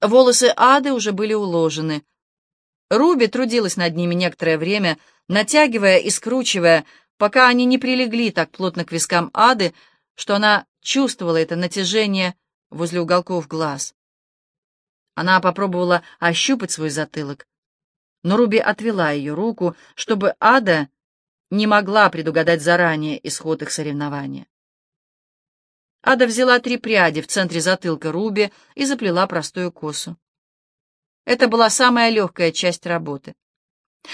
Волосы Ады уже были уложены. Руби трудилась над ними некоторое время, натягивая и скручивая, пока они не прилегли так плотно к вискам Ады, что она чувствовала это натяжение возле уголков глаз. Она попробовала ощупать свой затылок, но Руби отвела ее руку, чтобы Ада не могла предугадать заранее исход их соревнования. Ада взяла три пряди в центре затылка Руби и заплела простую косу. Это была самая легкая часть работы.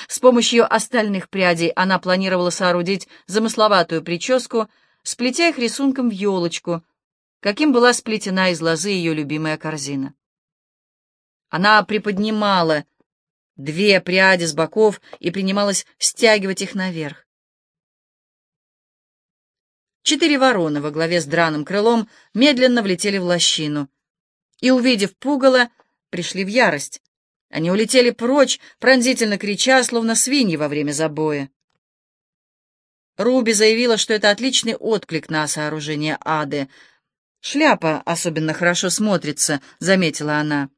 С помощью остальных прядей она планировала соорудить замысловатую прическу, сплетя их рисунком в елочку, каким была сплетена из лозы ее любимая корзина. Она приподнимала две пряди с боков и принималась стягивать их наверх. Четыре вороны во главе с драным крылом медленно влетели в лощину и, увидев пугало, пришли в ярость. Они улетели прочь, пронзительно крича, словно свиньи во время забоя. Руби заявила, что это отличный отклик на сооружение ады. «Шляпа особенно хорошо смотрится», — заметила она.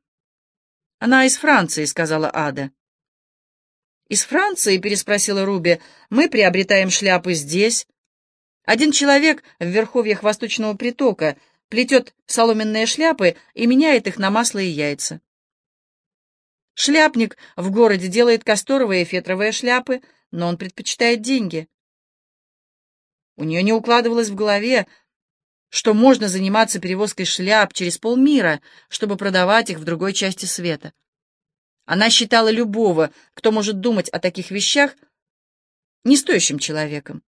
«Она из Франции», — сказала Ада. «Из Франции?» — переспросила Руби. «Мы приобретаем шляпы здесь». Один человек в верховьях Восточного притока плетет соломенные шляпы и меняет их на масло и яйца. Шляпник в городе делает касторовые и фетровые шляпы, но он предпочитает деньги. У нее не укладывалось в голове, что можно заниматься перевозкой шляп через полмира, чтобы продавать их в другой части света. Она считала любого, кто может думать о таких вещах, не стоящим человеком.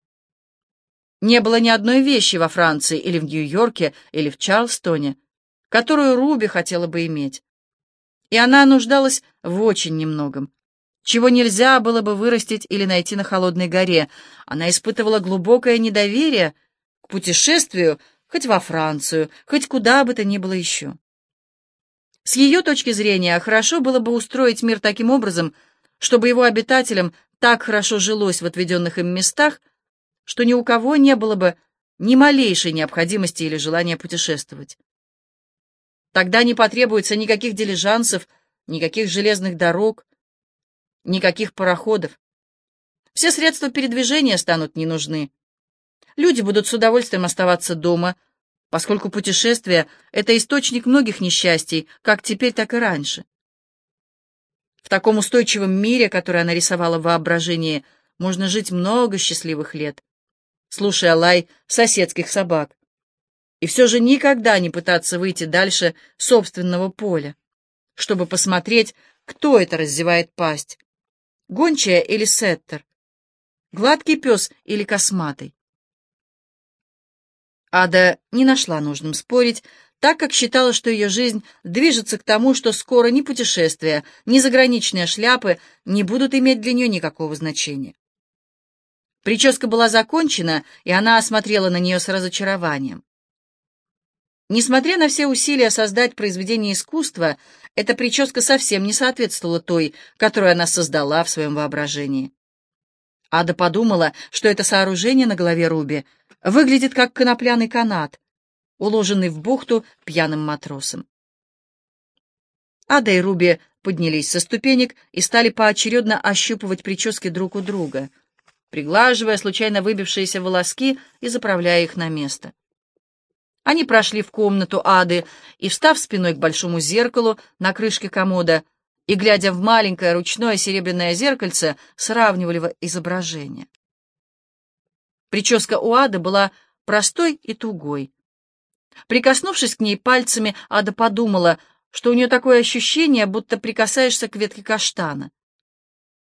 Не было ни одной вещи во Франции или в Нью-Йорке или в Чарльстоне, которую Руби хотела бы иметь. И она нуждалась в очень немногом, чего нельзя было бы вырастить или найти на холодной горе. Она испытывала глубокое недоверие к путешествию хоть во Францию, хоть куда бы то ни было еще. С ее точки зрения, хорошо было бы устроить мир таким образом, чтобы его обитателям так хорошо жилось в отведенных им местах, что ни у кого не было бы ни малейшей необходимости или желания путешествовать. Тогда не потребуется никаких дилижансов, никаких железных дорог, никаких пароходов. Все средства передвижения станут не нужны. Люди будут с удовольствием оставаться дома, поскольку путешествие — это источник многих несчастий, как теперь, так и раньше. В таком устойчивом мире, который она рисовала в воображении, можно жить много счастливых лет слушая лай соседских собак. И все же никогда не пытаться выйти дальше собственного поля, чтобы посмотреть, кто это раздевает пасть. Гончая или сеттер? Гладкий пес или косматый? Ада не нашла нужным спорить, так как считала, что ее жизнь движется к тому, что скоро ни путешествия, ни заграничные шляпы не будут иметь для нее никакого значения. Прическа была закончена, и она осмотрела на нее с разочарованием. Несмотря на все усилия создать произведение искусства, эта прическа совсем не соответствовала той, которую она создала в своем воображении. Ада подумала, что это сооружение на голове Руби выглядит как конопляный канат, уложенный в бухту пьяным матросом. Ада и Руби поднялись со ступенек и стали поочередно ощупывать прически друг у друга — приглаживая случайно выбившиеся волоски и заправляя их на место. Они прошли в комнату Ады и, встав спиной к большому зеркалу на крышке комода и, глядя в маленькое ручное серебряное зеркальце, сравнивали изображение. Прическа у Ады была простой и тугой. Прикоснувшись к ней пальцами, Ада подумала, что у нее такое ощущение, будто прикасаешься к ветке каштана.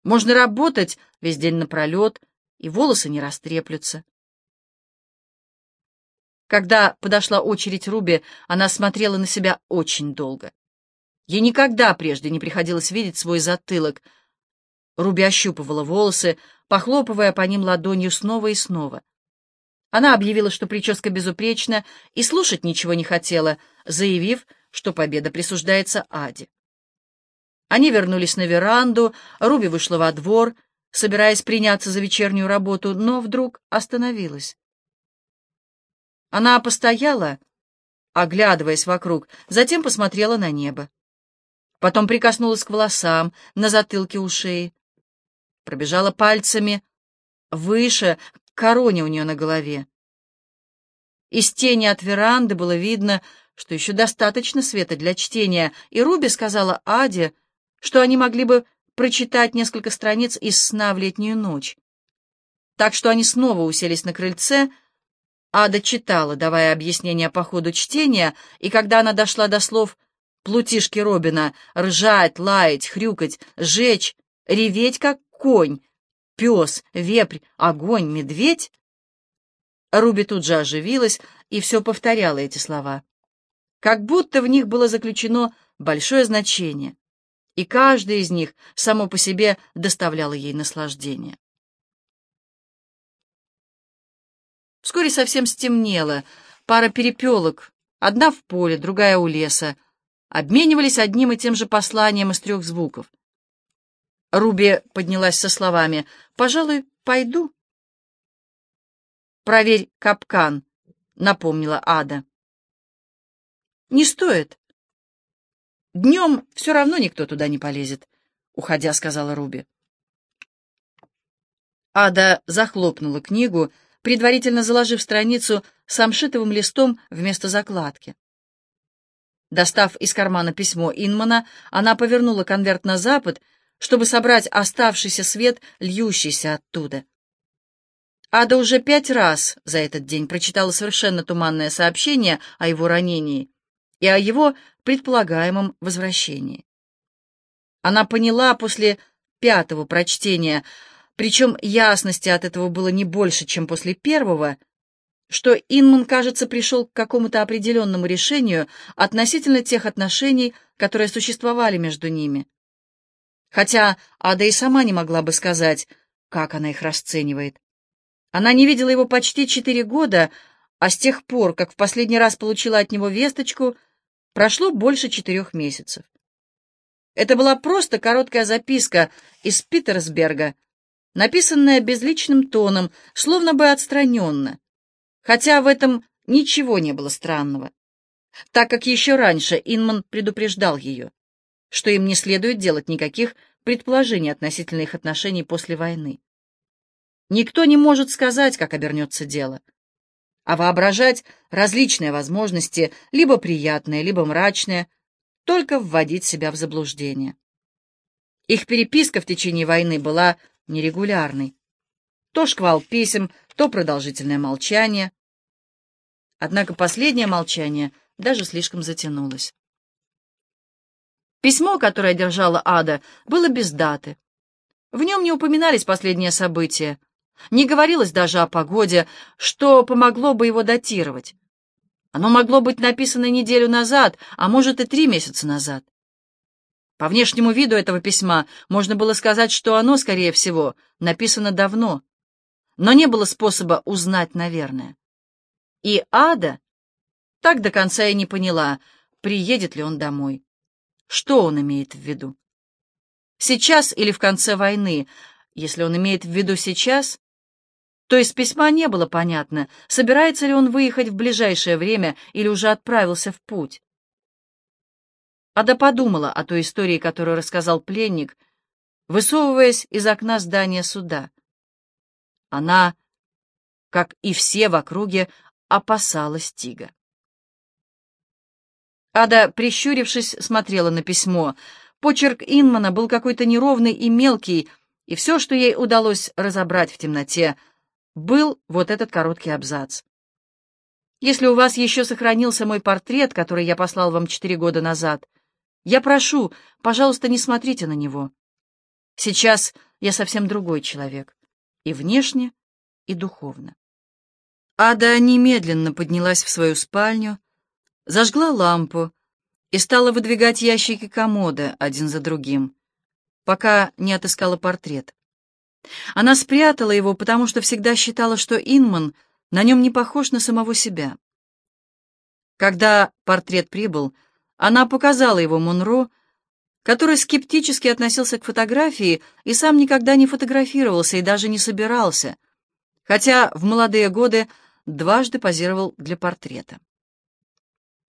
Можно работать весь день напролет, и волосы не растреплются. Когда подошла очередь Руби, она смотрела на себя очень долго. Ей никогда прежде не приходилось видеть свой затылок. Руби ощупывала волосы, похлопывая по ним ладонью снова и снова. Она объявила, что прическа безупречна, и слушать ничего не хотела, заявив, что победа присуждается Аде. Они вернулись на веранду, Руби вышла во двор, собираясь приняться за вечернюю работу, но вдруг остановилась. Она постояла, оглядываясь вокруг, затем посмотрела на небо. потом прикоснулась к волосам на затылке у шеи, пробежала пальцами выше, к короне у нее на голове. Из тени от веранды было видно, что еще достаточно света для чтения, и Руби сказала Аде, что они могли бы прочитать несколько страниц из сна в летнюю ночь. Так что они снова уселись на крыльце. Ада читала, давая объяснение по ходу чтения, и когда она дошла до слов плутишки Робина «ржать, лаять, хрюкать, жечь, реветь, как конь, пес, вепрь, огонь, медведь», Руби тут же оживилась и все повторяла эти слова. Как будто в них было заключено большое значение, и каждый из них само по себе доставляло ей наслаждение. Вскоре совсем стемнело. Пара перепелок, одна в поле, другая у леса, обменивались одним и тем же посланием из трех звуков. Руби поднялась со словами «Пожалуй, пойду». «Проверь капкан», — напомнила Ада. «Не стоит. Днем все равно никто туда не полезет», — уходя, сказала Руби. Ада захлопнула книгу, предварительно заложив страницу самшитовым листом вместо закладки. Достав из кармана письмо Инмана, она повернула конверт на запад, чтобы собрать оставшийся свет, льющийся оттуда. Ада уже пять раз за этот день прочитала совершенно туманное сообщение о его ранении и о его предполагаемом возвращении. Она поняла после пятого прочтения, причем ясности от этого было не больше, чем после первого, что Инман, кажется, пришел к какому-то определенному решению относительно тех отношений, которые существовали между ними. Хотя Ада и сама не могла бы сказать, как она их расценивает. Она не видела его почти четыре года, а с тех пор, как в последний раз получила от него весточку, прошло больше четырех месяцев. Это была просто короткая записка из Питерсберга, написанная безличным тоном, словно бы отстраненно, хотя в этом ничего не было странного, так как еще раньше Инман предупреждал ее, что им не следует делать никаких предположений относительно их отношений после войны. Никто не может сказать, как обернется дело, а воображать различные возможности, либо приятные, либо мрачные, только вводить себя в заблуждение. Их переписка в течение войны была нерегулярный. То шквал писем, то продолжительное молчание. Однако последнее молчание даже слишком затянулось. Письмо, которое держала Ада, было без даты. В нем не упоминались последние события, не говорилось даже о погоде, что помогло бы его датировать. Оно могло быть написано неделю назад, а может и три месяца назад. По внешнему виду этого письма можно было сказать, что оно, скорее всего, написано давно, но не было способа узнать, наверное. И Ада так до конца и не поняла, приедет ли он домой. Что он имеет в виду? Сейчас или в конце войны? Если он имеет в виду сейчас, то из письма не было понятно, собирается ли он выехать в ближайшее время или уже отправился в путь. Ада подумала о той истории, которую рассказал пленник, высовываясь из окна здания суда. Она, как и все в округе, опасалась Тига. Ада, прищурившись, смотрела на письмо. Почерк Инмана был какой-то неровный и мелкий, и все, что ей удалось разобрать в темноте, был вот этот короткий абзац. Если у вас еще сохранился мой портрет, который я послал вам четыре года назад, я прошу, пожалуйста, не смотрите на него. Сейчас я совсем другой человек. И внешне, и духовно. Ада немедленно поднялась в свою спальню, зажгла лампу и стала выдвигать ящики комода один за другим, пока не отыскала портрет. Она спрятала его, потому что всегда считала, что Инман на нем не похож на самого себя. Когда портрет прибыл, она показала его Монро, который скептически относился к фотографии и сам никогда не фотографировался и даже не собирался, хотя в молодые годы дважды позировал для портрета.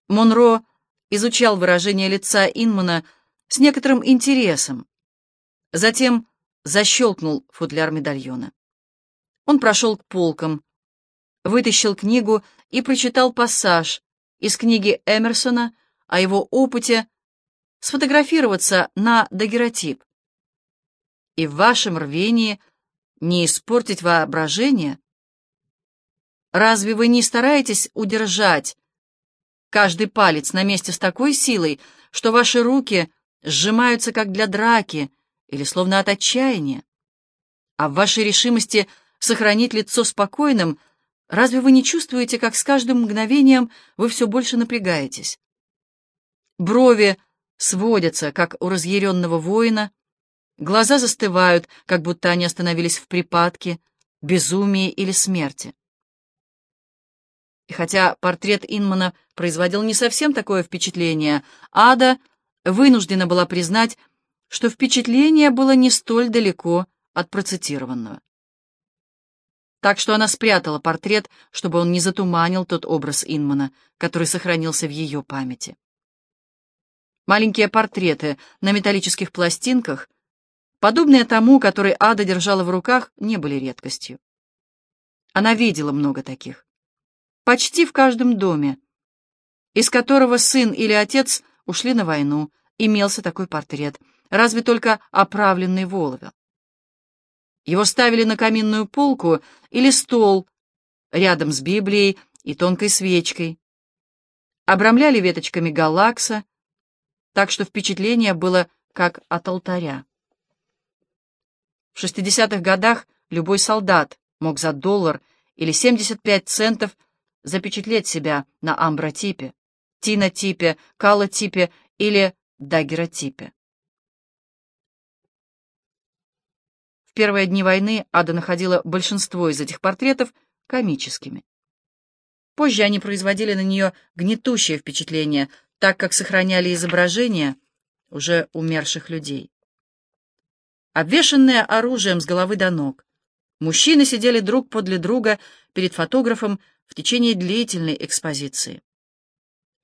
Монро изучал выражение лица Инмана с некоторым интересом. Затем защелкнул футляр медальона. Он прошел к полкам, вытащил книгу и прочитал пассаж из книги Эмерсона о его опыте сфотографироваться на дагеротип. И в вашем рвении не испортить воображение? Разве вы не стараетесь удержать каждый палец на месте с такой силой, что ваши руки сжимаются как для драки или словно от отчаяния? А в вашей решимости сохранить лицо спокойным, разве вы не чувствуете, как с каждым мгновением вы все больше напрягаетесь? Брови сводятся, как у разъяренного воина, глаза застывают, как будто они остановились в припадке, безумии или смерти. И хотя портрет Инмана производил не совсем такое впечатление, Ада вынуждена была признать, что впечатление было не столь далеко от процитированного. Так что она спрятала портрет, чтобы он не затуманил тот образ Инмана, который сохранился в ее памяти. Маленькие портреты на металлических пластинках, подобные тому, который Ада держала в руках, не были редкостью. Она видела много таких. Почти в каждом доме, из которого сын или отец ушли на войну, имелся такой портрет, разве только оправленный волове. Его ставили на каминную полку или стол рядом с Библией и тонкой свечкой, обрамляли веточками галакса, так что впечатление было как от алтаря. В 60-х годах любой солдат мог за доллар или 75 центов запечатлеть себя на амбротипе, тинотипе, калотипе или дагеротипе. Первые дни войны Ада находила большинство из этих портретов комическими. Позже они производили на нее гнетущее впечатление, так как сохраняли изображения уже умерших людей. Обвешанные оружием с головы до ног, мужчины сидели друг подле друга перед фотографом в течение длительной экспозиции.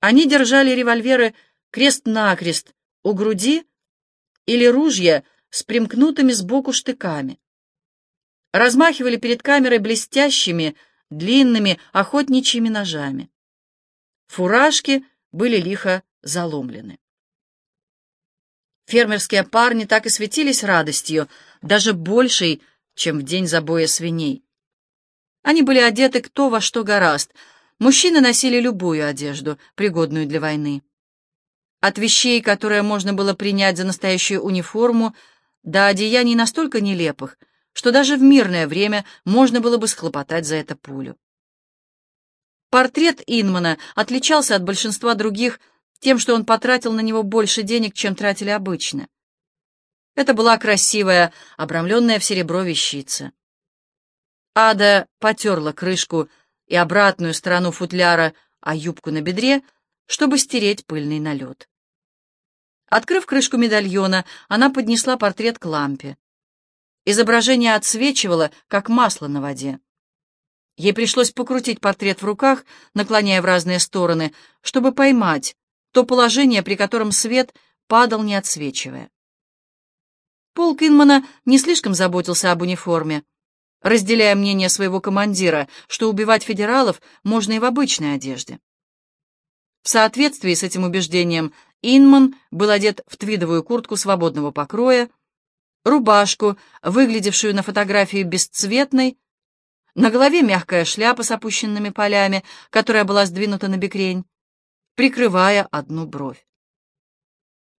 Они держали револьверы крест-накрест у груди или ружья с примкнутыми сбоку штыками. Размахивали перед камерой блестящими, длинными охотничьими ножами. Фуражки были лихо заломлены. Фермерские парни так и светились радостью, даже большей, чем в день забоя свиней. Они были одеты кто во что гораст. Мужчины носили любую одежду, пригодную для войны. От вещей, которые можно было принять за настоящую униформу, до одеяний настолько нелепых, что даже в мирное время можно было бы схлопотать за это пулю. Портрет Инмана отличался от большинства других тем, что он потратил на него больше денег, чем тратили обычно. Это была красивая, обрамленная в серебро вещица. Ада потерла крышку и обратную сторону футляра, а юбку на бедре, чтобы стереть пыльный налет. Открыв крышку медальона, она поднесла портрет к лампе. Изображение отсвечивало, как масло на воде. Ей пришлось покрутить портрет в руках, наклоняя в разные стороны, чтобы поймать то положение, при котором свет падал, не отсвечивая. Пол Кинмана не слишком заботился об униформе, разделяя мнение своего командира, что убивать федералов можно и в обычной одежде. В соответствии с этим убеждением Инман был одет в твидовую куртку свободного покроя, рубашку, выглядевшую на фотографии бесцветной, на голове мягкая шляпа с опущенными полями, которая была сдвинута на бекрень, прикрывая одну бровь.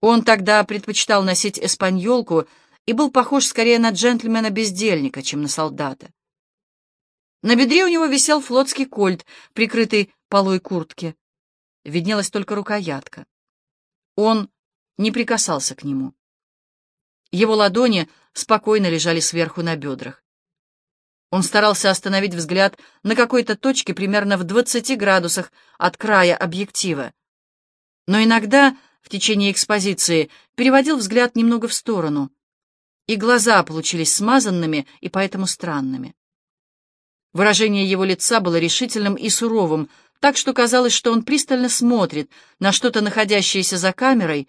Он тогда предпочитал носить эспаньолку и был похож скорее на джентльмена-бездельника, чем на солдата. На бедре у него висел флотский кольт, прикрытый полой куртки. Виднелась только рукоятка. Он не прикасался к нему. Его ладони спокойно лежали сверху на бедрах. Он старался остановить взгляд на какой-то точке примерно в 20 градусах от края объектива. Но иногда в течение экспозиции переводил взгляд немного в сторону, и глаза получились смазанными и поэтому странными. Выражение его лица было решительным и суровым, так что казалось, что он пристально смотрит на что-то, находящееся за камерой,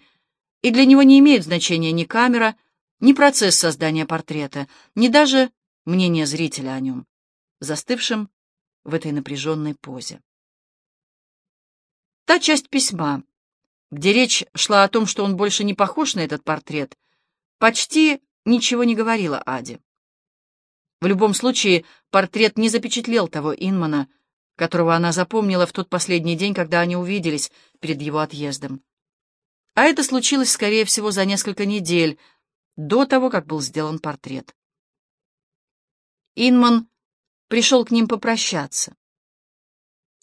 И для него не имеет значения ни камера, ни процесс создания портрета, ни даже мнение зрителя о нем, застывшем в этой напряженной позе. Та часть письма, где речь шла о том, что он больше не похож на этот портрет, почти ничего не говорила Аде. В любом случае, портрет не запечатлел того Инмана, которого она запомнила в тот последний день, когда они увиделись перед его отъездом. А это случилось, скорее всего, за несколько недель до того, как был сделан портрет. Инман пришел к ним попрощаться.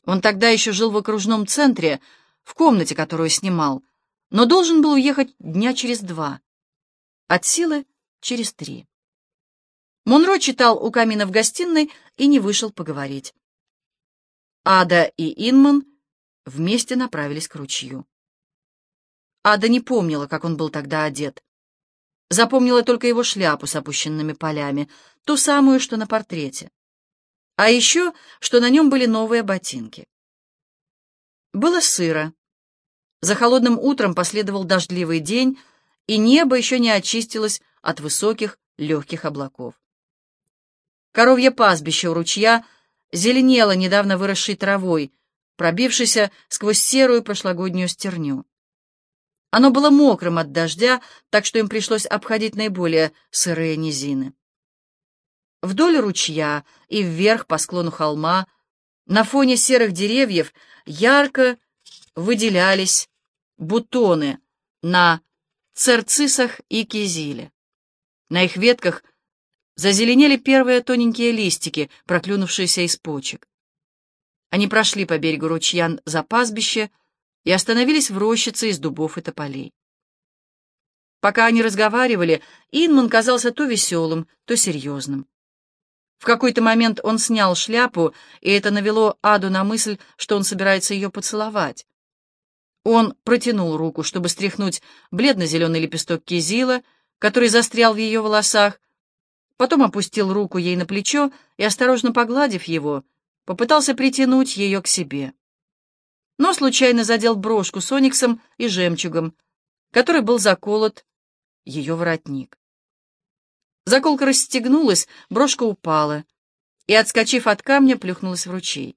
Он тогда еще жил в окружном центре, в комнате, которую снимал, но должен был уехать дня через два, от силы через три. Монро читал у камина в гостиной и не вышел поговорить. Ада и Инман вместе направились к ручью. Ада не помнила, как он был тогда одет. Запомнила только его шляпу с опущенными полями, ту самую, что на портрете. А еще, что на нем были новые ботинки. Было сыро. За холодным утром последовал дождливый день, и небо еще не очистилось от высоких легких облаков. Коровье пастбище у ручья зеленело недавно выросшей травой, пробившейся сквозь серую прошлогоднюю стерню. Оно было мокрым от дождя, так что им пришлось обходить наиболее сырые низины. Вдоль ручья и вверх по склону холма, на фоне серых деревьев, ярко выделялись бутоны на церцисах и кизиле. На их ветках Зазеленели первые тоненькие листики, проклюнувшиеся из почек. Они прошли по берегу ручья за пастбище и остановились в рощице из дубов и тополей. Пока они разговаривали, Инман казался то веселым, то серьезным. В какой-то момент он снял шляпу, и это навело Аду на мысль, что он собирается ее поцеловать. Он протянул руку, чтобы стряхнуть бледно-зеленый лепесток кизила, который застрял в ее волосах, потом опустил руку ей на плечо и, осторожно погладив его, попытался притянуть ее к себе. Но случайно задел брошку с ониксом и жемчугом, который был заколот ее воротник. Заколка расстегнулась, брошка упала и, отскочив от камня, плюхнулась в ручей.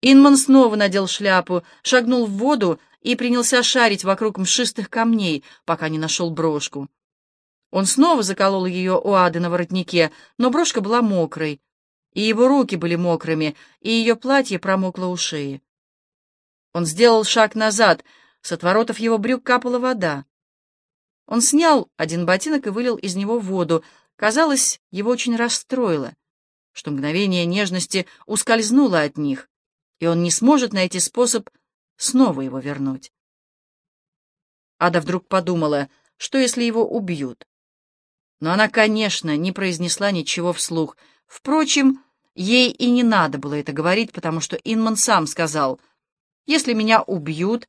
Инман снова надел шляпу, шагнул в воду и принялся шарить вокруг мшистых камней, пока не нашел брошку. Он снова заколол ее у Ады на воротнике, но брошка была мокрой, и его руки были мокрыми, и ее платье промокло у шеи. Он сделал шаг назад, с отворотов его брюк капала вода. Он снял один ботинок и вылил из него воду. Казалось, его очень расстроило, что мгновение нежности ускользнуло от них, и он не сможет найти способ снова его вернуть. Ада вдруг подумала, что если его убьют? Но она, конечно, не произнесла ничего вслух. Впрочем, ей и не надо было это говорить, потому что Инман сам сказал, «Если меня убьют,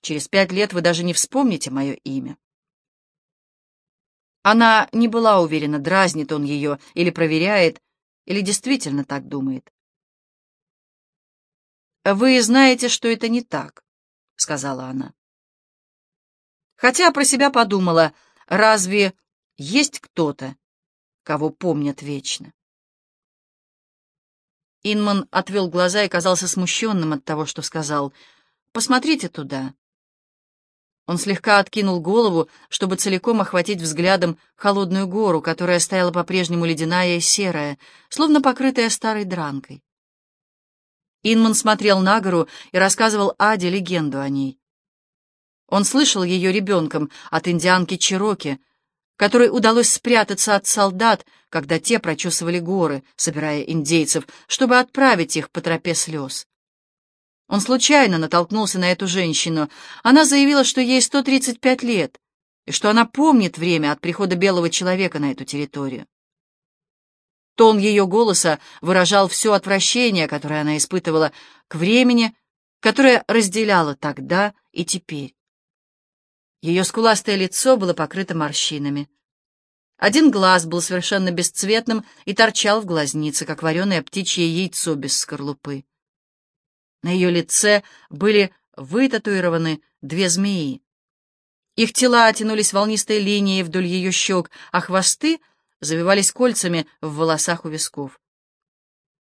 через пять лет вы даже не вспомните мое имя». Она не была уверена, дразнит он ее или проверяет, или действительно так думает. «Вы знаете, что это не так», — сказала она. Хотя про себя подумала, разве есть кто-то, кого помнят вечно. Инман отвел глаза и казался смущенным от того, что сказал. «Посмотрите туда». Он слегка откинул голову, чтобы целиком охватить взглядом холодную гору, которая стояла по-прежнему ледяная и серая, словно покрытая старой дранкой. Инман смотрел на гору и рассказывал Аде легенду о ней. Он слышал ее ребенком от индианки Чироки, которой удалось спрятаться от солдат, когда те прочесывали горы, собирая индейцев, чтобы отправить их по тропе слез. Он случайно натолкнулся на эту женщину. Она заявила, что ей 135 лет, и что она помнит время от прихода белого человека на эту территорию. Тон ее голоса выражал все отвращение, которое она испытывала к времени, которое разделяло тогда и теперь. Ее скуластое лицо было покрыто морщинами. Один глаз был совершенно бесцветным и торчал в глазнице, как вареное птичье яйцо без скорлупы. На ее лице были вытатуированы две змеи. Их тела тянулись волнистой линией вдоль ее щек, а хвосты завивались кольцами в волосах у висков.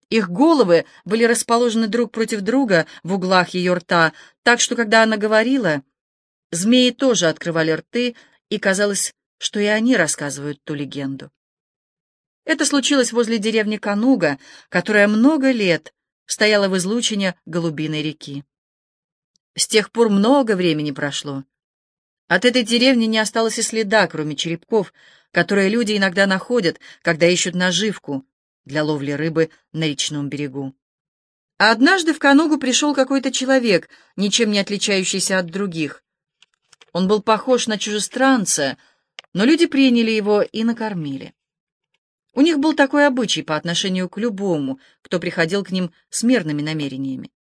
Их головы были расположены друг против друга в углах ее рта, так что, когда она говорила, змеи тоже открывали рты, и казалось, что и они рассказывают ту легенду. Это случилось возле деревни Кануга, которая много лет стояла в излучине Голубиной реки. С тех пор много времени прошло. От этой деревни не осталось и следа, кроме черепков, которые люди иногда находят, когда ищут наживку, для ловли рыбы на речном берегу. А однажды в Канугу пришел какой-то человек, ничем не отличающийся от других. Он был похож на чужестранца, но люди приняли его и накормили. У них был такой обычай по отношению к любому, кто приходил к ним с мирными намерениями.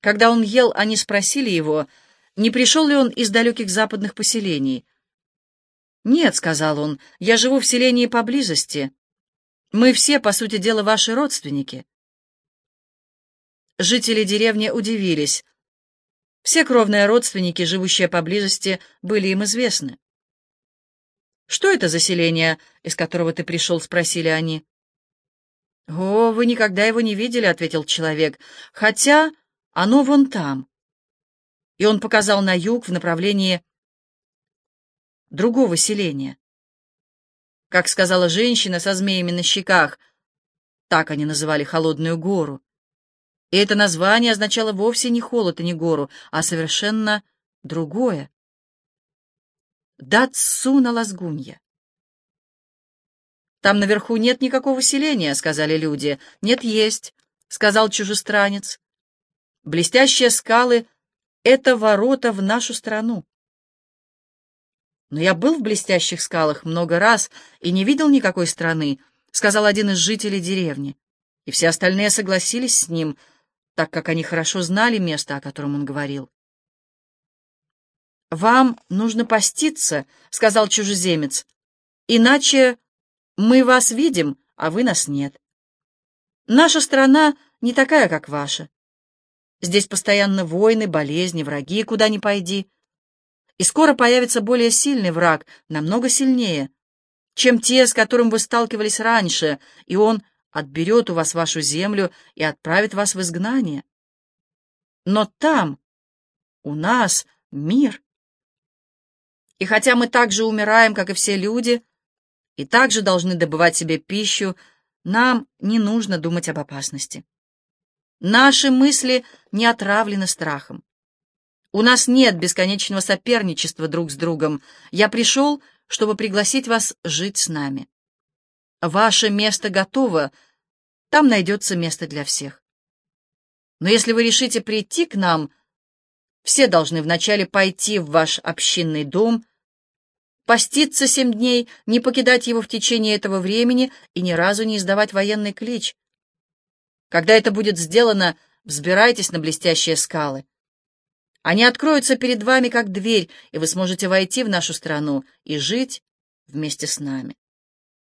Когда он ел, они спросили его, не пришел ли он из далеких западных поселений. «Нет», — сказал он, — «я живу в селении поблизости. Мы все, по сути дела, ваши родственники. Жители деревни удивились. Все кровные родственники, живущие поблизости, были им известны. «Что это за селение, из которого ты пришел?» — спросили они. «О, вы никогда его не видели», — ответил человек, — «хотя оно вон там». И он показал на юг в направлении другого селения как сказала женщина со змеями на щеках. Так они называли холодную гору. И это название означало вовсе не холод и не гору, а совершенно другое. Датсуна Лазгунья. «Там наверху нет никакого селения», — сказали люди. «Нет, есть», — сказал чужестранец. «Блестящие скалы — это ворота в нашу страну». «Но я был в блестящих скалах много раз и не видел никакой страны», — сказал один из жителей деревни. И все остальные согласились с ним, так как они хорошо знали место, о котором он говорил. «Вам нужно поститься», — сказал чужеземец, — «иначе мы вас видим, а вы нас нет. Наша страна не такая, как ваша. Здесь постоянно войны, болезни, враги, куда ни пойди». И скоро появится более сильный враг, намного сильнее, чем те, с которым вы сталкивались раньше, и он отберет у вас вашу землю и отправит вас в изгнание. Но там, у нас, мир. И хотя мы так же умираем, как и все люди, и также должны добывать себе пищу, нам не нужно думать об опасности. Наши мысли не отравлены страхом. У нас нет бесконечного соперничества друг с другом. Я пришел, чтобы пригласить вас жить с нами. Ваше место готово, там найдется место для всех. Но если вы решите прийти к нам, все должны вначале пойти в ваш общинный дом, поститься семь дней, не покидать его в течение этого времени и ни разу не издавать военный клич. Когда это будет сделано, взбирайтесь на блестящие скалы. Они откроются перед вами как дверь, и вы сможете войти в нашу страну и жить вместе с нами.